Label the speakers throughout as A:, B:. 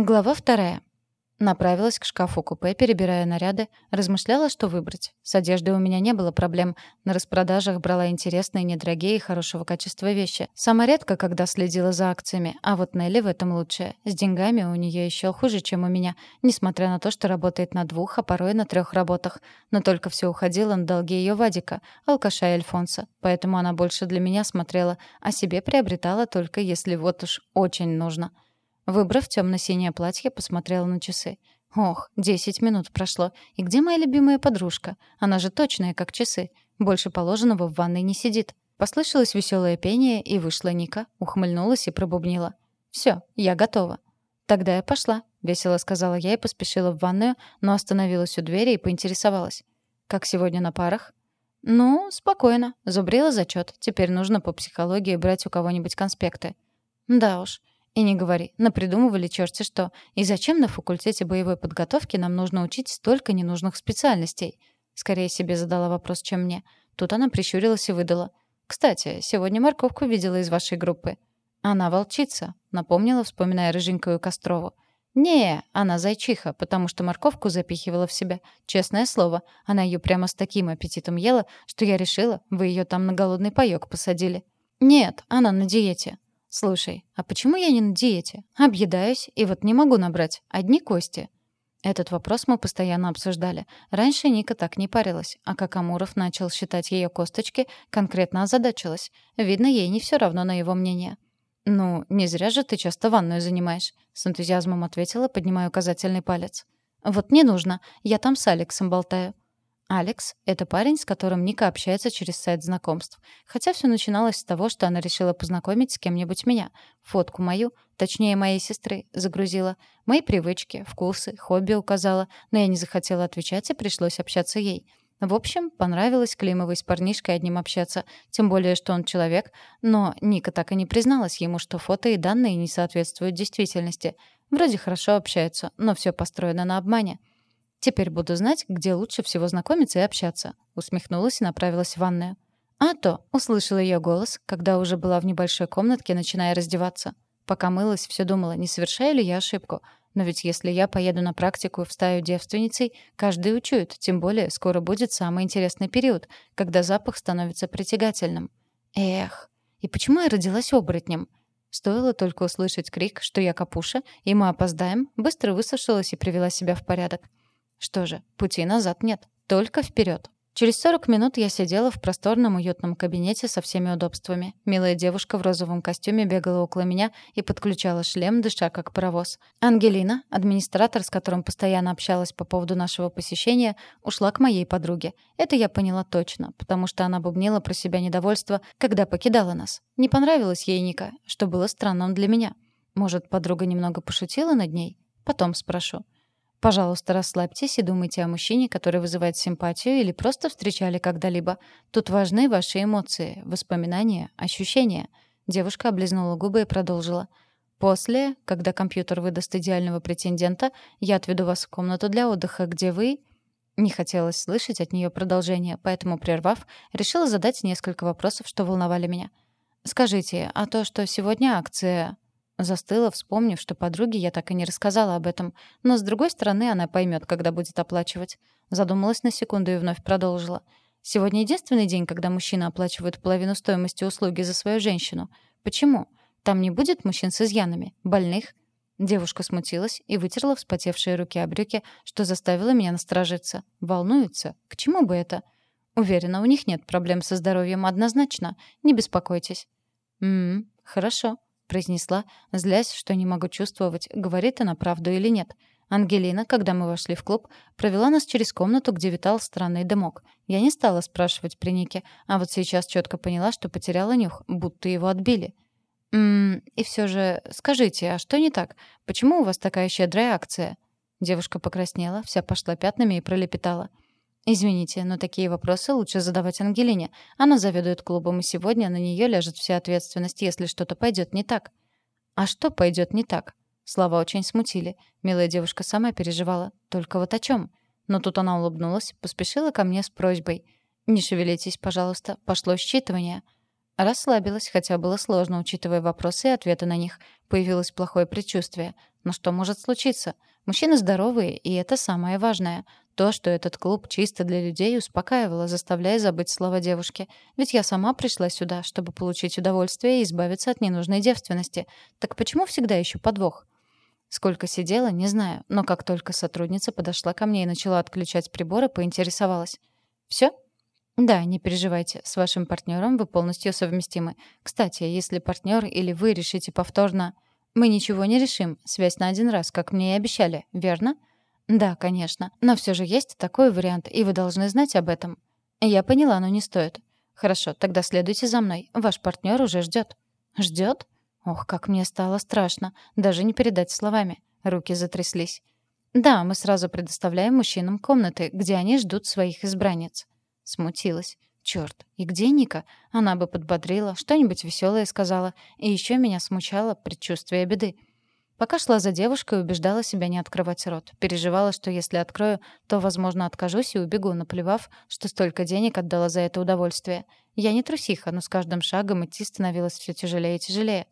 A: Глава вторая. Направилась к шкафу-купе, перебирая наряды, размышляла, что выбрать. С одеждой у меня не было проблем. На распродажах брала интересные, недорогие и хорошего качества вещи. Сама редко, когда следила за акциями, а вот Нелли в этом лучше. С деньгами у нее еще хуже, чем у меня, несмотря на то, что работает на двух, а порой на трех работах. Но только все уходило на долги ее Вадика, алкаша и Альфонса. Поэтому она больше для меня смотрела, а себе приобретала только если вот уж очень нужно. Выбрав темно-синее платье, посмотрела на часы. Ох, десять минут прошло. И где моя любимая подружка? Она же точная, как часы. Больше положенного в ванной не сидит. Послышалось веселое пение, и вышла Ника, ухмыльнулась и пробубнила. «Все, я готова». «Тогда я пошла», — весело сказала я и поспешила в ванную, но остановилась у двери и поинтересовалась. «Как сегодня на парах?» «Ну, спокойно. Зубрила зачет. Теперь нужно по психологии брать у кого-нибудь конспекты». «Да уж. И не говори, напридумывали черти что. И зачем на факультете боевой подготовки нам нужно учить столько ненужных специальностей? Скорее себе задала вопрос, чем мне. Тут она прищурилась и выдала. «Кстати, сегодня морковку видела из вашей группы». «Она волчица», — напомнила, вспоминая рыженькую Кострову. «Не, она зайчиха, потому что морковку запихивала в себя. Честное слово, она ее прямо с таким аппетитом ела, что я решила, вы ее там на голодный паёк посадили». «Нет, она на диете», «Слушай, а почему я не на диете? Объедаюсь, и вот не могу набрать. Одни кости». Этот вопрос мы постоянно обсуждали. Раньше Ника так не парилась, а как Амуров начал считать ее косточки, конкретно озадачилась. Видно, ей не все равно на его мнение. «Ну, не зря же ты часто ванную занимаешь», — с энтузиазмом ответила, поднимая указательный палец. «Вот не нужно. Я там с Алексом болтаю». Алекс — это парень, с которым Ника общается через сайт знакомств. Хотя все начиналось с того, что она решила познакомить с кем-нибудь меня. Фотку мою, точнее, моей сестры, загрузила. Мои привычки, вкусы, хобби указала, но я не захотела отвечать, и пришлось общаться ей. В общем, понравилось Климовой с парнишкой одним общаться, тем более, что он человек, но Ника так и не призналась ему, что фото и данные не соответствуют действительности. Вроде хорошо общаются, но все построено на обмане. Теперь буду знать, где лучше всего знакомиться и общаться. Усмехнулась и направилась в ванную. А то, услышала ее голос, когда уже была в небольшой комнатке, начиная раздеваться. Пока мылась, все думала, не совершаю ли я ошибку. Но ведь если я поеду на практику в стаю девственницей, каждый учует, тем более скоро будет самый интересный период, когда запах становится притягательным. Эх, и почему я родилась оборотнем? Стоило только услышать крик, что я капуша, и мы опоздаем, быстро высушилась и привела себя в порядок. Что же, пути назад нет, только вперед. Через 40 минут я сидела в просторном уютном кабинете со всеми удобствами. Милая девушка в розовом костюме бегала около меня и подключала шлем, дыша как паровоз. Ангелина, администратор, с которым постоянно общалась по поводу нашего посещения, ушла к моей подруге. Это я поняла точно, потому что она бубнила про себя недовольство, когда покидала нас. Не понравилось ей Ника, что было странным для меня. Может, подруга немного пошутила над ней? Потом спрошу. Пожалуйста, расслабьтесь и думайте о мужчине, который вызывает симпатию или просто встречали когда-либо. Тут важны ваши эмоции, воспоминания, ощущения. Девушка облизнула губы и продолжила. После, когда компьютер выдаст идеального претендента, я отведу вас в комнату для отдыха, где вы... Не хотелось слышать от нее продолжение, поэтому, прервав, решила задать несколько вопросов, что волновали меня. «Скажите, а то, что сегодня акция...» Застыла, вспомнив, что подруге я так и не рассказала об этом. Но, с другой стороны, она поймет, когда будет оплачивать. Задумалась на секунду и вновь продолжила. Сегодня единственный день, когда мужчина оплачивает половину стоимости услуги за свою женщину. Почему? Там не будет мужчин с изъянами? Больных? Девушка смутилась и вытерла вспотевшие руки о брюки, что заставило меня насторожиться. Волнуется? К чему бы это? Уверена, у них нет проблем со здоровьем однозначно. Не беспокойтесь. «М-м, хорошо», произнесла, злясь, что не могу чувствовать, говорит она правду или нет. Ангелина, когда мы вошли в клуб, провела нас через комнату, где витал странный дымок. Я не стала спрашивать при Нике, а вот сейчас четко поняла, что потеряла нюх, будто его отбили. «Ммм, и все же, скажите, а что не так? Почему у вас такая щедрая акция?» Девушка покраснела, вся пошла пятнами и пролепетала. Извините, но такие вопросы лучше задавать Ангелине. Она заведует клубом, и сегодня на нее ляжет вся ответственность, если что-то пойдет не так. А что пойдет не так? Слова очень смутили. Милая девушка сама переживала. Только вот о чем? Но тут она улыбнулась, поспешила ко мне с просьбой. «Не шевелитесь, пожалуйста, пошло считывание». Расслабилась, хотя было сложно, учитывая вопросы и ответы на них. Появилось плохое предчувствие. Но что может случиться? Мужчины здоровые, и это самое важное. То, что этот клуб чисто для людей, успокаивало, заставляя забыть слова девушки. Ведь я сама пришла сюда, чтобы получить удовольствие и избавиться от ненужной девственности. Так почему всегда ищу подвох? Сколько сидела, не знаю, но как только сотрудница подошла ко мне и начала отключать приборы, поинтересовалась. «Всё?» Да, не переживайте, с вашим партнером вы полностью совместимы. Кстати, если партнер или вы решите повторно... Мы ничего не решим, связь на один раз, как мне и обещали, верно? Да, конечно. Но все же есть такой вариант, и вы должны знать об этом. Я поняла, но не стоит. Хорошо, тогда следуйте за мной. Ваш партнер уже ждет. Ждет? Ох, как мне стало страшно. Даже не передать словами. Руки затряслись. Да, мы сразу предоставляем мужчинам комнаты, где они ждут своих избранниц. Смутилась. Чёрт, и где Ника? Она бы подбодрила, что-нибудь веселое сказала. И еще меня смущало предчувствие беды. Пока шла за девушкой, убеждала себя не открывать рот. Переживала, что если открою, то, возможно, откажусь и убегу, наплевав, что столько денег отдала за это удовольствие. Я не трусиха, но с каждым шагом идти становилось все тяжелее и тяжелее.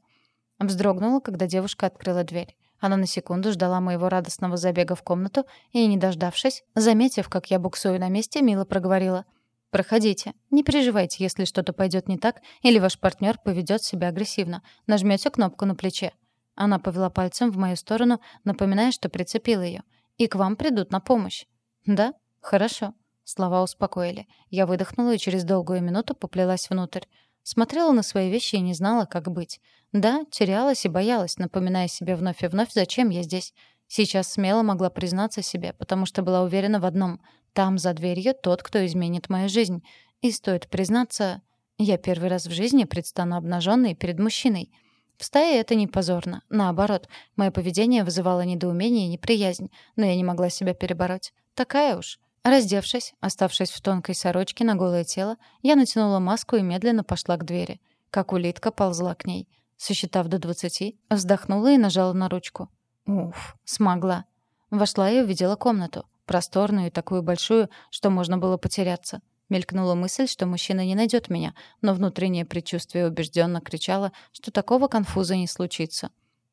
A: Вздрогнула, когда девушка открыла дверь. Она на секунду ждала моего радостного забега в комнату и, не дождавшись, заметив, как я буксую на месте, мило проговорила — Проходите. Не переживайте, если что-то пойдет не так или ваш партнер поведет себя агрессивно. Нажмете кнопку на плече. Она повела пальцем в мою сторону, напоминая, что прицепила ее. И к вам придут на помощь. Да? Хорошо. Слова успокоили. Я выдохнула и через долгую минуту поплелась внутрь. Смотрела на свои вещи и не знала, как быть. Да, терялась и боялась, напоминая себе вновь и вновь, зачем я здесь. Сейчас смело могла признаться себе, потому что была уверена в одном. Там, за дверью, тот, кто изменит мою жизнь. И стоит признаться, я первый раз в жизни предстану обнаженной перед мужчиной. В стае это не позорно. Наоборот, мое поведение вызывало недоумение и неприязнь, но я не могла себя перебороть. Такая уж. Раздевшись, оставшись в тонкой сорочке на голое тело, я натянула маску и медленно пошла к двери. Как улитка ползла к ней. Сосчитав до двадцати, вздохнула и нажала на ручку. Уф, смогла. Вошла и увидела комнату просторную и такую большую, что можно было потеряться. Мелькнула мысль, что мужчина не найдет меня, но внутреннее предчувствие убежденно кричало, что такого конфуза не случится.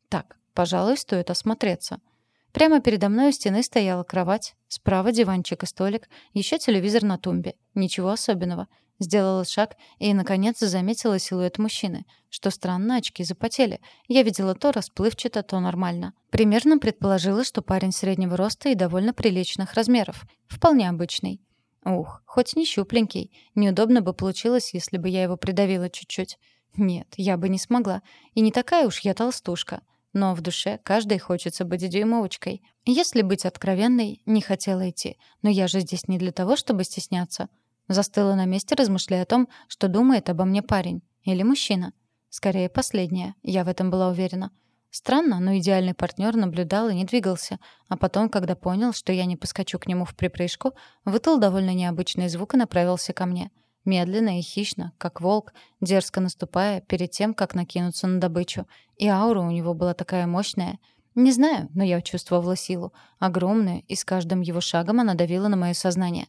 A: Так, пожалуй, стоит осмотреться. Прямо передо мной у стены стояла кровать, справа диванчик и столик, еще телевизор на тумбе. Ничего особенного. Сделала шаг и, наконец, заметила силуэт мужчины. Что странно, очки запотели. Я видела то расплывчато, то нормально. Примерно предположила, что парень среднего роста и довольно приличных размеров. Вполне обычный. Ух, хоть не щупленький. Неудобно бы получилось, если бы я его придавила чуть-чуть. Нет, я бы не смогла. И не такая уж я толстушка. Но в душе каждой хочется быть дюймовочкой. Если быть откровенной, не хотела идти. Но я же здесь не для того, чтобы стесняться. Застыла на месте, размышляя о том, что думает обо мне парень. Или мужчина. Скорее, последнее. Я в этом была уверена. Странно, но идеальный партнер наблюдал и не двигался, а потом, когда понял, что я не поскочу к нему в припрыжку, вытал довольно необычный звук и направился ко мне. Медленно и хищно, как волк, дерзко наступая перед тем, как накинуться на добычу. И аура у него была такая мощная. Не знаю, но я чувствовала силу. Огромную, и с каждым его шагом она давила на мое сознание.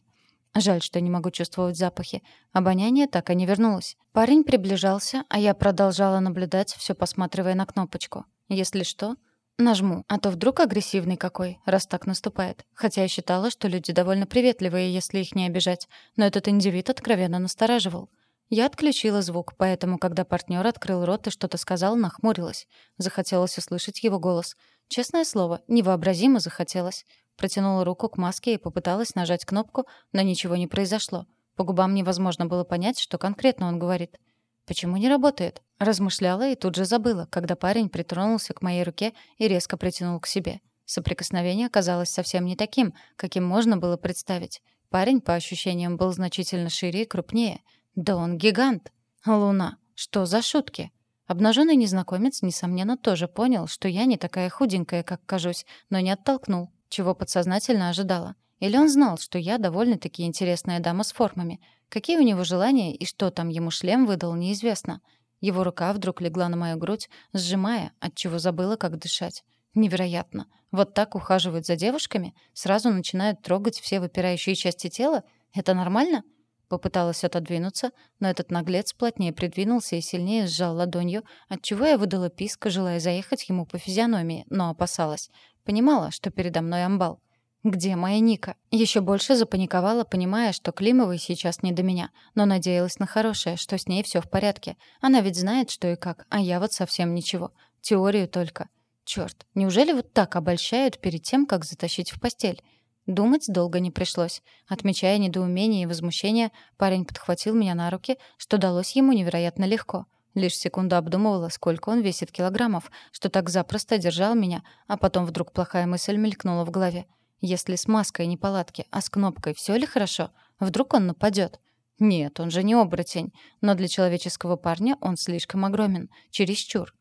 A: Жаль, что не могу чувствовать запахи. Обоняние так и не вернулось. Парень приближался, а я продолжала наблюдать, все посматривая на кнопочку. Если что, нажму, а то вдруг агрессивный какой, раз так наступает. Хотя я считала, что люди довольно приветливые, если их не обижать. Но этот индивид откровенно настораживал. Я отключила звук, поэтому, когда партнер открыл рот и что-то сказал, нахмурилась. Захотелось услышать его голос. Честное слово, невообразимо захотелось. Протянула руку к маске и попыталась нажать кнопку, но ничего не произошло. По губам невозможно было понять, что конкретно он говорит. «Почему не работает?» Размышляла и тут же забыла, когда парень притронулся к моей руке и резко притянул к себе. Соприкосновение оказалось совсем не таким, каким можно было представить. Парень, по ощущениям, был значительно шире и крупнее. Да он гигант! Луна! Что за шутки? Обнаженный незнакомец, несомненно, тоже понял, что я не такая худенькая, как кажусь, но не оттолкнул чего подсознательно ожидала. Или он знал, что я довольно-таки интересная дама с формами. Какие у него желания и что там ему шлем выдал, неизвестно. Его рука вдруг легла на мою грудь, сжимая, отчего забыла, как дышать. Невероятно. Вот так ухаживают за девушками? Сразу начинают трогать все выпирающие части тела? Это нормально? Попыталась отодвинуться, но этот наглец плотнее придвинулся и сильнее сжал ладонью, отчего я выдала писк, желая заехать ему по физиономии, но опасалась. Понимала, что передо мной амбал. Где моя Ника? Еще больше запаниковала, понимая, что Климовой сейчас не до меня, но надеялась на хорошее, что с ней все в порядке. Она ведь знает, что и как, а я вот совсем ничего. Теорию только. Черт, неужели вот так обольщают перед тем, как затащить в постель? Думать долго не пришлось. Отмечая недоумение и возмущение, парень подхватил меня на руки, что далось ему невероятно легко. Лишь секунду обдумывала, сколько он весит килограммов, что так запросто держал меня, а потом вдруг плохая мысль мелькнула в голове. Если с маской неполадки, а с кнопкой все ли хорошо? Вдруг он нападет? Нет, он же не оборотень. Но для человеческого парня он слишком огромен. Чересчур.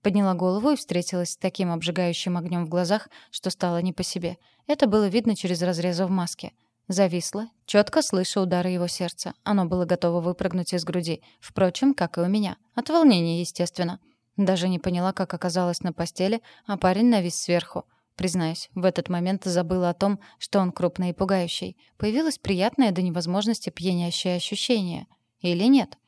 A: Подняла голову и встретилась с таким обжигающим огнем в глазах, что стало не по себе. Это было видно через разрезы в маске. Зависла, четко слыша удары его сердца. Оно было готово выпрыгнуть из груди. Впрочем, как и у меня. От волнения, естественно. Даже не поняла, как оказалась на постели, а парень навис сверху. Признаюсь, в этот момент забыла о том, что он крупный и пугающий. Появилось приятное до невозможности пьянящее ощущение. Или нет?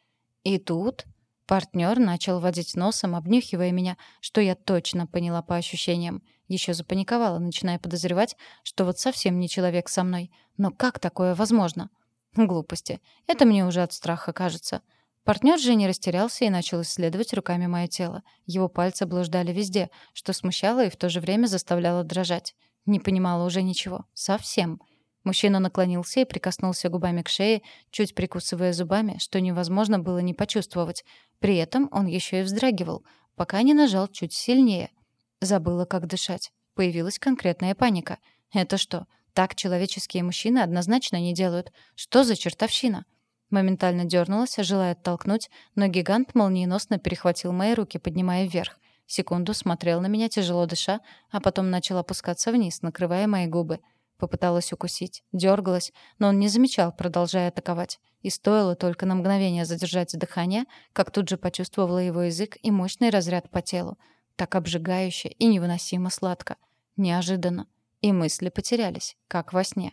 A: И тут партнер начал водить носом, обнюхивая меня, что я точно поняла по ощущениям. Еще запаниковала, начиная подозревать, что вот совсем не человек со мной. Но как такое возможно? Глупости. Это мне уже от страха кажется. Партнер же не растерялся и начал исследовать руками мое тело. Его пальцы блуждали везде, что смущало и в то же время заставляло дрожать. Не понимала уже ничего. Совсем. Мужчина наклонился и прикоснулся губами к шее, чуть прикусывая зубами, что невозможно было не почувствовать. При этом он еще и вздрагивал, пока не нажал чуть сильнее. Забыла, как дышать. Появилась конкретная паника. Это что, так человеческие мужчины однозначно не делают? Что за чертовщина? Моментально дернулась, желая оттолкнуть, но гигант молниеносно перехватил мои руки, поднимая вверх. Секунду смотрел на меня, тяжело дыша, а потом начал опускаться вниз, накрывая мои губы. Попыталась укусить, дергалась, но он не замечал, продолжая атаковать. И стоило только на мгновение задержать дыхание, как тут же почувствовала его язык и мощный разряд по телу. Так обжигающе и невыносимо сладко. Неожиданно. И мысли потерялись, как во сне.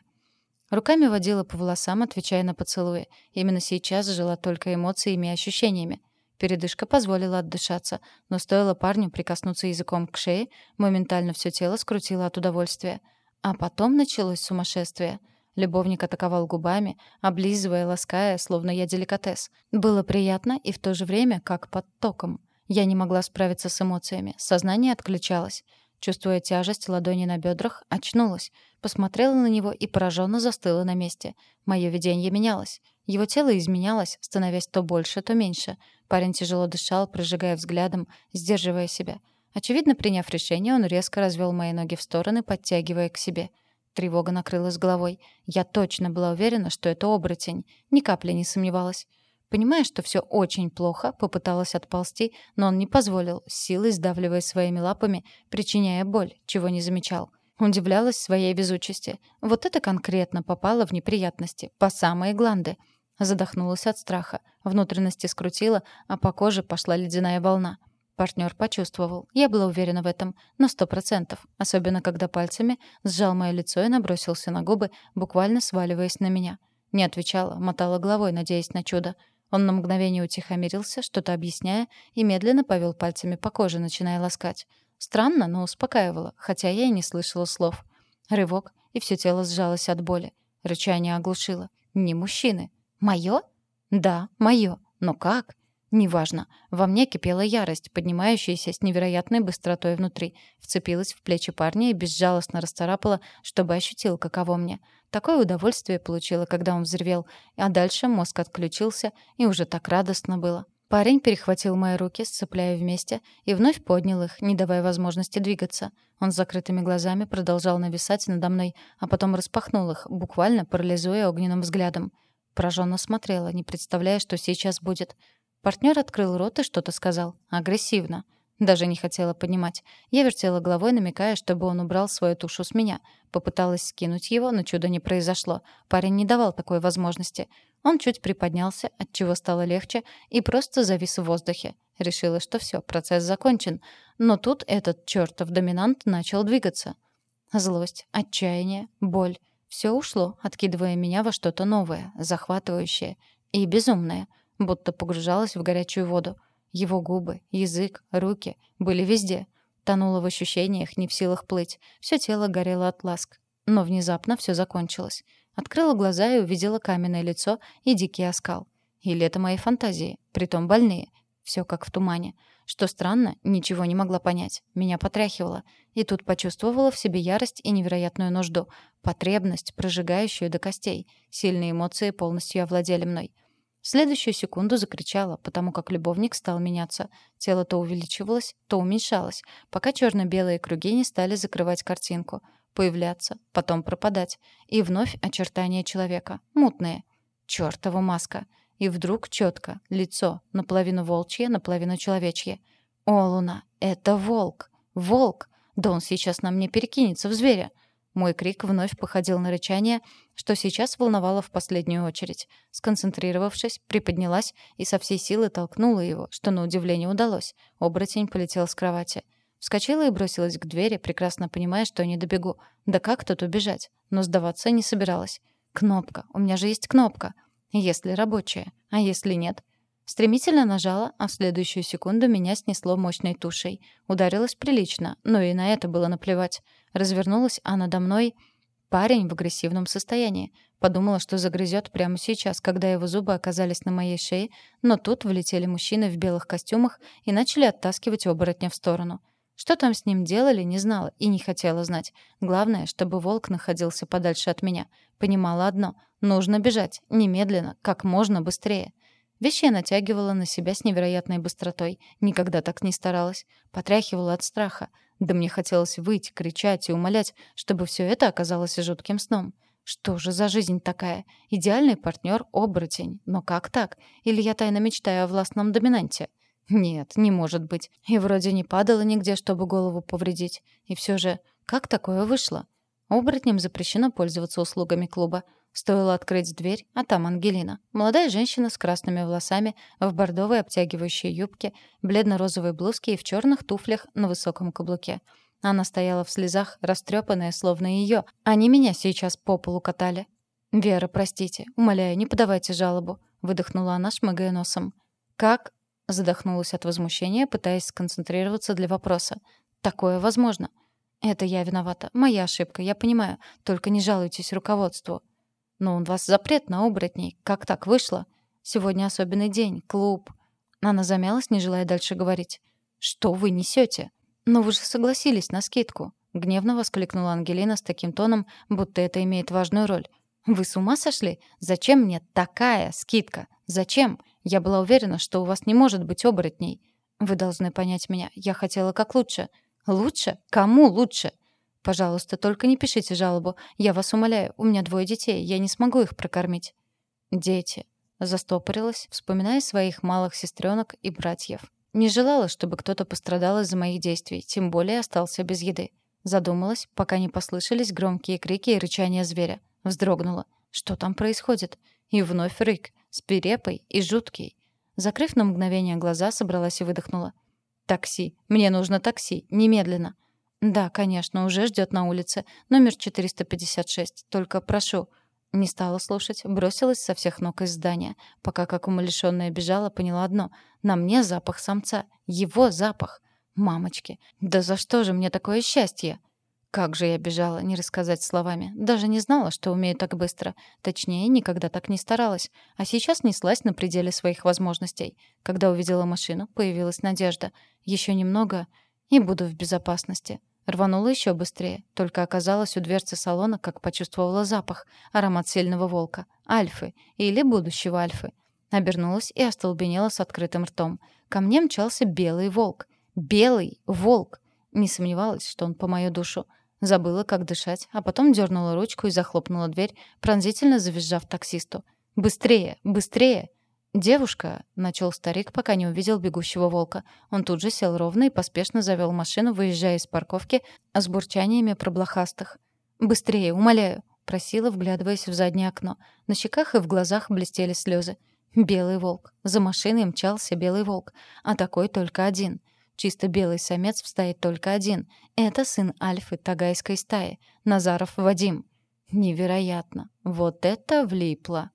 A: Руками водила по волосам, отвечая на поцелуи. Именно сейчас жила только эмоциями и ощущениями. Передышка позволила отдышаться, но стоило парню прикоснуться языком к шее, моментально все тело скрутило от удовольствия. А потом началось сумасшествие. Любовник атаковал губами, облизывая, лаская, словно я деликатес. Было приятно и в то же время как под током. Я не могла справиться с эмоциями, сознание отключалось. Чувствуя тяжесть ладони на бедрах, очнулась. Посмотрела на него и пораженно застыла на месте. Мое видение менялось. Его тело изменялось, становясь то больше, то меньше. Парень тяжело дышал, прожигая взглядом, сдерживая себя. Очевидно, приняв решение, он резко развел мои ноги в стороны, подтягивая к себе. Тревога накрыла с головой. Я точно была уверена, что это оборотень. Ни капли не сомневалась. Понимая, что все очень плохо, попыталась отползти, но он не позволил, силой сдавливая своими лапами, причиняя боль, чего не замечал. Удивлялась своей везучести. Вот это конкретно попало в неприятности, по самые гланды. Задохнулась от страха. Внутренности скрутила, а по коже пошла ледяная волна. Партнер почувствовал. Я была уверена в этом. На сто процентов. Особенно, когда пальцами сжал мое лицо и набросился на губы, буквально сваливаясь на меня. Не отвечала, мотала головой, надеясь на чудо. Он на мгновение утихомирился, что-то объясняя, и медленно повел пальцами по коже, начиная ласкать. Странно, но успокаивало, хотя я и не слышала слов. Рывок, и все тело сжалось от боли. Рычание оглушило. Не мужчины. Моё? Да, моё. Но как? Неважно. Во мне кипела ярость, поднимающаяся с невероятной быстротой внутри. Вцепилась в плечи парня и безжалостно расцарапала, чтобы ощутил, каково мне. Такое удовольствие получила, когда он взревел, а дальше мозг отключился, и уже так радостно было. Парень перехватил мои руки, сцепляя вместе, и вновь поднял их, не давая возможности двигаться. Он с закрытыми глазами продолжал нависать надо мной, а потом распахнул их, буквально парализуя огненным взглядом. Пораженно смотрела, не представляя, что сейчас будет. Партнер открыл рот и что-то сказал. Агрессивно. Даже не хотела понимать. Я вертела головой, намекая, чтобы он убрал свою тушу с меня. Попыталась скинуть его, но чуда не произошло. Парень не давал такой возможности. Он чуть приподнялся, от чего стало легче, и просто завис в воздухе. Решила, что все, процесс закончен. Но тут этот чертов доминант начал двигаться. Злость, отчаяние, боль. Все ушло, откидывая меня во что-то новое, захватывающее и безумное, будто погружалась в горячую воду. Его губы, язык, руки были везде. Тонула в ощущениях, не в силах плыть. Все тело горело от ласк. Но внезапно все закончилось. Открыла глаза и увидела каменное лицо и дикий оскал. Или это мои фантазии, притом больные. Все как в тумане. Что странно, ничего не могла понять. Меня потряхивало. И тут почувствовала в себе ярость и невероятную нужду. Потребность, прожигающую до костей. Сильные эмоции полностью овладели мной. В следующую секунду закричала, потому как любовник стал меняться. Тело то увеличивалось, то уменьшалось, пока черно-белые круги не стали закрывать картинку. Появляться, потом пропадать. И вновь очертания человека. Мутные. Чёртова маска. И вдруг четко, лицо, наполовину волчье, наполовину человечье. «О, Луна, это волк! Волк! Да он сейчас на мне перекинется в зверя!» Мой крик вновь походил на рычание, что сейчас волновало в последнюю очередь. Сконцентрировавшись, приподнялась и со всей силы толкнула его, что на удивление удалось. Оборотень полетел с кровати. Вскочила и бросилась к двери, прекрасно понимая, что не добегу. Да как тут убежать? Но сдаваться не собиралась. Кнопка. У меня же есть кнопка. Если рабочая. А если нет? Стремительно нажала, а в следующую секунду меня снесло мощной тушей. Ударилась прилично, но и на это было наплевать. Развернулась, а надо мной парень в агрессивном состоянии. Подумала, что загрызет прямо сейчас, когда его зубы оказались на моей шее, но тут влетели мужчины в белых костюмах и начали оттаскивать оборотня в сторону. Что там с ним делали, не знала и не хотела знать. Главное, чтобы волк находился подальше от меня. Понимала одно — нужно бежать, немедленно, как можно быстрее. Вещи я натягивала на себя с невероятной быстротой. Никогда так не старалась. Потряхивала от страха. Да мне хотелось выйти, кричать и умолять, чтобы все это оказалось жутким сном. Что же за жизнь такая? Идеальный партнер — оборотень. Но как так? Или я тайно мечтаю о властном доминанте? Нет, не может быть. И вроде не падала нигде, чтобы голову повредить. И все же, как такое вышло? Оборотням запрещено пользоваться услугами клуба. Стоило открыть дверь, а там Ангелина. Молодая женщина с красными волосами, в бордовой обтягивающей юбке, бледно-розовой блузке и в черных туфлях на высоком каблуке. Она стояла в слезах, растрепанная, словно ее. Они меня сейчас по полу катали. «Вера, простите. Умоляю, не подавайте жалобу», — выдохнула она, шмыгая носом. «Как Задохнулась от возмущения, пытаясь сконцентрироваться для вопроса. «Такое возможно». «Это я виновата. Моя ошибка, я понимаю. Только не жалуйтесь руководству». «Но у вас запрет на оборотней. Как так вышло? Сегодня особенный день, клуб». Она замялась, не желая дальше говорить. «Что вы несете? Но вы же согласились на скидку». Гневно воскликнула Ангелина с таким тоном, будто это имеет важную роль. «Вы с ума сошли? Зачем мне такая скидка? Зачем? Я была уверена, что у вас не может быть оборотней. Вы должны понять меня. Я хотела как лучше. Лучше? Кому лучше? Пожалуйста, только не пишите жалобу. Я вас умоляю, у меня двое детей, я не смогу их прокормить. Дети. Застопорилась, вспоминая своих малых сестренок и братьев. Не желала, чтобы кто-то пострадал из-за моих действий, тем более остался без еды. Задумалась, пока не послышались громкие крики и рычания зверя. Вздрогнула. Что там происходит? И вновь рык свирепый и жуткий. Закрыв на мгновение глаза, собралась и выдохнула. «Такси. Мне нужно такси. Немедленно». «Да, конечно, уже ждет на улице. Номер 456. Только прошу». Не стала слушать, бросилась со всех ног из здания. Пока как умалишённая бежала, поняла одно. На мне запах самца. Его запах. Мамочки, да за что же мне такое счастье? Как же я бежала, не рассказать словами. Даже не знала, что умею так быстро. Точнее, никогда так не старалась. А сейчас неслась на пределе своих возможностей. Когда увидела машину, появилась надежда. Еще немного — и буду в безопасности. Рванула еще быстрее. Только оказалась у дверцы салона, как почувствовала запах. Аромат сильного волка. Альфы. Или будущего Альфы. Обернулась и остолбенела с открытым ртом. Ко мне мчался белый волк. Белый волк. Не сомневалась, что он по мою душу. Забыла, как дышать, а потом дернула ручку и захлопнула дверь, пронзительно завизжав таксисту. «Быстрее! Быстрее!» «Девушка», — начал старик, пока не увидел бегущего волка. Он тут же сел ровно и поспешно завел машину, выезжая из парковки с бурчаниями про блохастых. «Быстрее, умоляю», — просила, вглядываясь в заднее окно. На щеках и в глазах блестели слезы. «Белый волк. За машиной мчался белый волк. А такой только один. Чисто белый самец в стае только один. Это сын альфы тагайской стаи, Назаров Вадим. Невероятно. Вот это влипло.